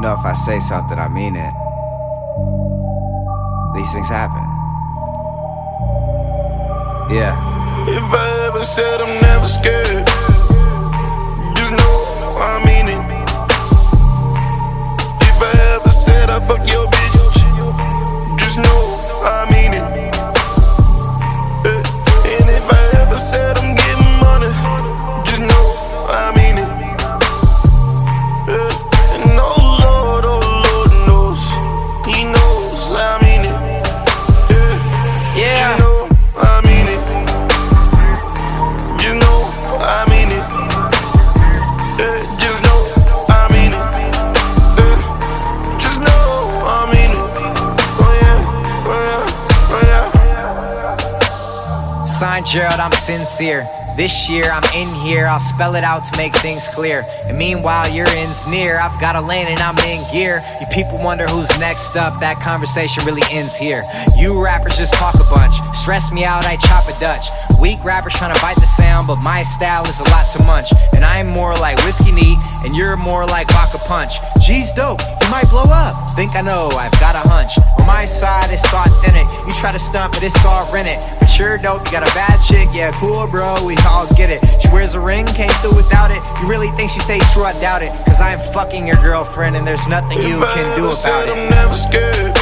You know, if I say something, I mean it. These things happen. Yeah. If I ever said I'm never scared, Signed Gerald, I'm sincere. This year I'm in here, I'll spell it out to make things clear. And meanwhile, your end's near. I've got a lane and I'm in gear. You people wonder who's next up, that conversation really ends here. You rappers just talk a bunch. Stress me out, I chop a Dutch. Weak rappers trying to bite the sound, but my style is a lot to munch. And I'm more like whiskey neat, and you're more like vodka punch. G's dope, you might blow up. Think I know, I've got a hunch. On my side, it's authentic. You try to stump but it's all rented. But sure dope, you got a bad chick, yeah, cool, bro, we all get it. She wears a ring, came through without it. You really think she stays true? I doubt it. Cause I'm fucking your girlfriend, and there's nothing you If I can do about it. I'm never scared.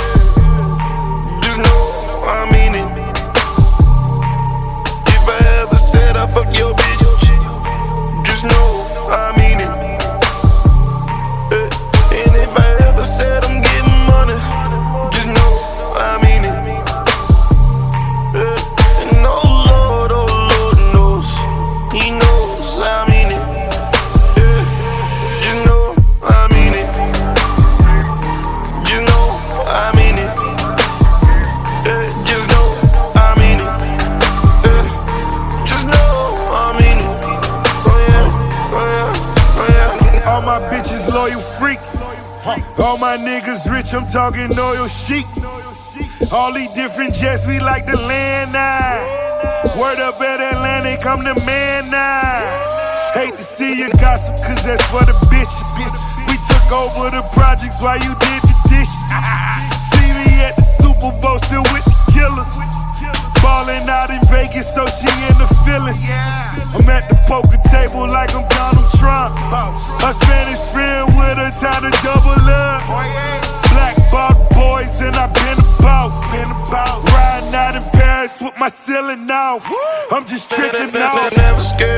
My bitches loyal freaks. All my niggas rich, I'm talking oil sheiks. All these different jets, we like to land now. Word up at Atlantic, I'm the man now. Hate to see you gossip, cause that's for the bitches. We took over the projects while you did the dishes. See me at the Super Bowl, still with the killers. Ballin' out in Vegas, so she in the feelings. I'm at the poker table like I'm Donald Trump. A Spanish friend with a time to double up. Oh, Black bought boys and I been a boss. Riding out in Paris with my ceiling off. I'm just tricking off. never scared.